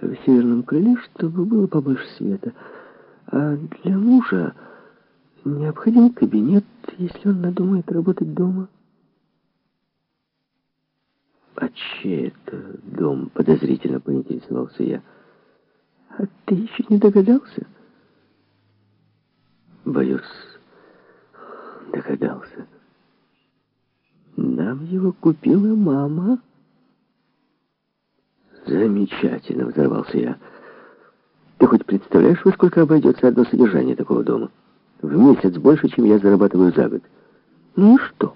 в северном крыле, чтобы было побольше света. А для мужа необходим кабинет, если он надумает работать дома. «А чей это дом?» — подозрительно поинтересовался я. «А ты еще не догадался?» «Боюсь, догадался. Нам его купила мама». «Замечательно!» — взорвался я. «Ты хоть представляешь, во сколько обойдется одно содержание такого дома? В месяц больше, чем я зарабатываю за год». «Ну и что?»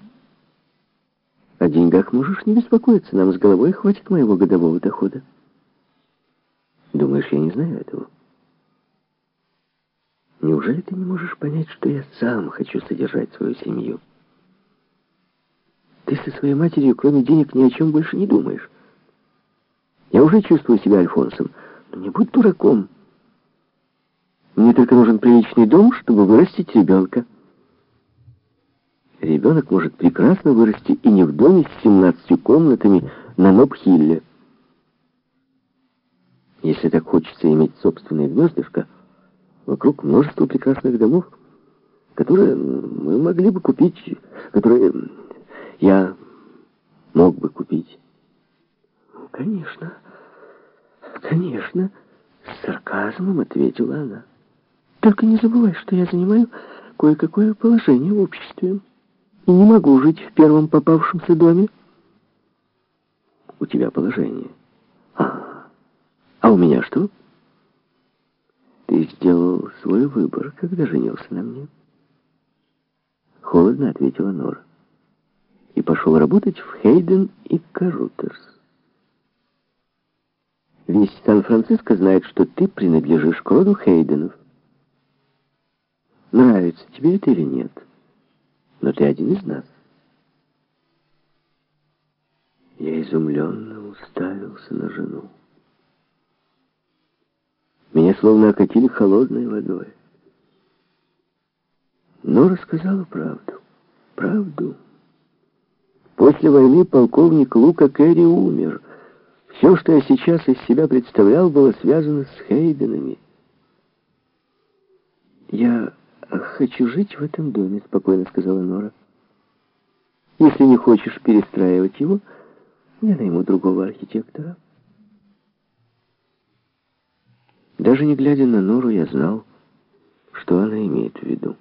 О деньгах можешь не беспокоиться, нам с головой хватит моего годового дохода. Думаешь, я не знаю этого? Неужели ты не можешь понять, что я сам хочу содержать свою семью? Ты со своей матерью, кроме денег, ни о чем больше не думаешь. Я уже чувствую себя Альфонсом, но не будь дураком. Мне только нужен приличный дом, чтобы вырастить ребенка. Ребенок может прекрасно вырасти и не в доме с 17 комнатами на Нобхилле. Если так хочется иметь собственное гнездышко, вокруг множество прекрасных домов, которые мы могли бы купить, которые я мог бы купить. «Конечно, конечно», — с сарказмом ответила она. «Только не забывай, что я занимаю кое-какое положение в обществе» и не могу жить в первом попавшемся доме. У тебя положение. А, а у меня что? Ты сделал свой выбор, когда женился на мне. Холодно ответила Нора. И пошел работать в Хейден и Карутерс. Весь Сан-Франциско знает, что ты принадлежишь к роду Хейденов. Нравится тебе это или нет? — но ты один из нас. Я изумленно уставился на жену. Меня словно окатили холодной водой. Но рассказала правду. Правду. После войны полковник Лука Керри умер. Все, что я сейчас из себя представлял, было связано с Хейденами. Я «Хочу жить в этом доме», — спокойно сказала Нора. «Если не хочешь перестраивать его, я найму другого архитектора». Даже не глядя на Нору, я знал, что она имеет в виду.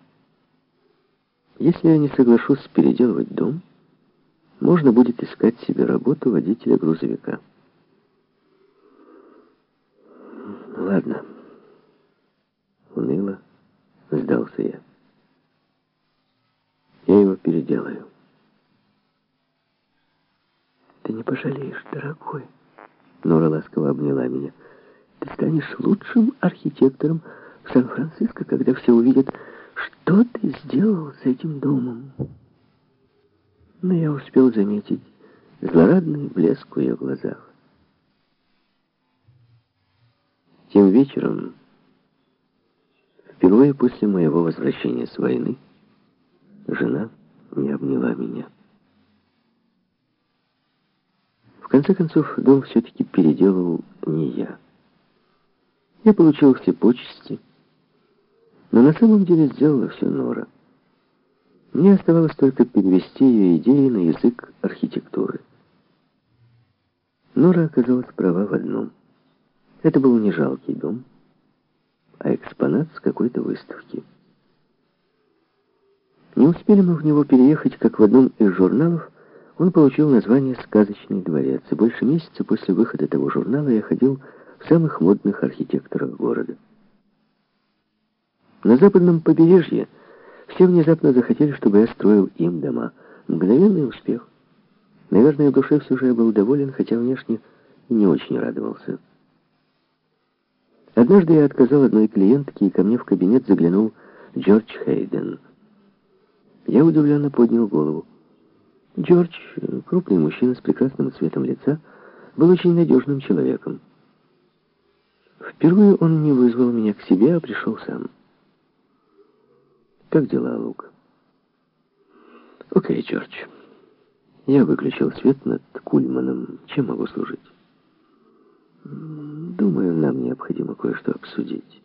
Если я не соглашусь переделывать дом, можно будет искать себе работу водителя грузовика. Ладно. Уныло сдался я. Я его переделаю. Ты не пожалеешь, дорогой. Нора ласково обняла меня. Ты станешь лучшим архитектором в Сан-Франциско, когда все увидят, что ты сделал с этим домом. Но я успел заметить злорадный блеск в ее глазах. Тем вечером Впервые после моего возвращения с войны жена не обняла меня. В конце концов, дом все-таки переделал не я. Я получил все почести, но на самом деле сделала все Нора. Мне оставалось только перевести ее идеи на язык архитектуры. Нора оказалась права в одном. Это был не жалкий дом, а экспонат с какой-то выставки. Не успели мы в него переехать, как в одном из журналов он получил название «Сказочный дворец», и больше месяца после выхода того журнала я ходил в самых модных архитекторах города. На западном побережье все внезапно захотели, чтобы я строил им дома. Мгновенный успех. Наверное, в душе все же я был доволен, хотя внешне не очень радовался. Однажды я отказал одной клиентке, и ко мне в кабинет заглянул Джордж Хейден. Я удивленно поднял голову. Джордж, крупный мужчина с прекрасным цветом лица, был очень надежным человеком. Впервые он не вызвал меня к себе, а пришел сам. «Как дела, Лук?» «Окей, Джордж. Я выключил свет над Кульманом. Чем могу служить?» Думаю, нам необходимо кое-что обсудить.